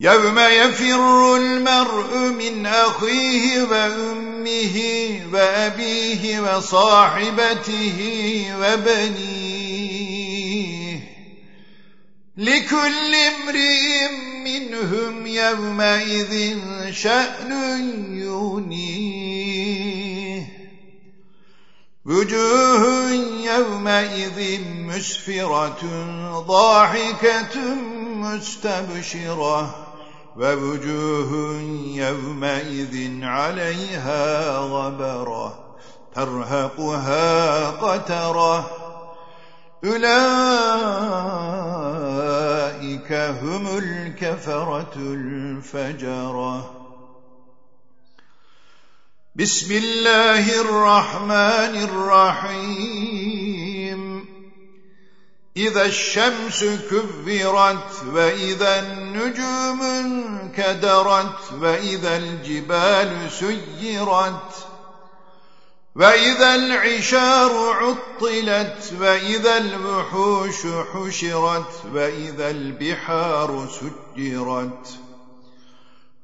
يوم يفر المرء من أخيه وأمه وأبيه وصاحبته وبنيه. لكل امرئ منهم يومئذ شأن يونيه وجوه يومئذ مسفرة ضاحكة مستبشرة. ووجوه يومئذ عليها غبرة ترهقها قترة. أولئك هم الكفرة الفجرة. بسم الله الرحمن الرحيم. إذا الشمس كبرت وإذا النجوم انكدرت وإذا الجبال سيرت وإذا العشار عطلت وإذا الوحوش حشرت وإذا البحار سجرت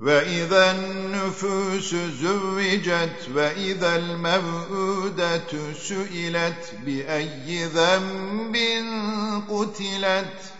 وإذا النفوس زوجت وإذا الموءودة سئلت بأي ذنب قتلت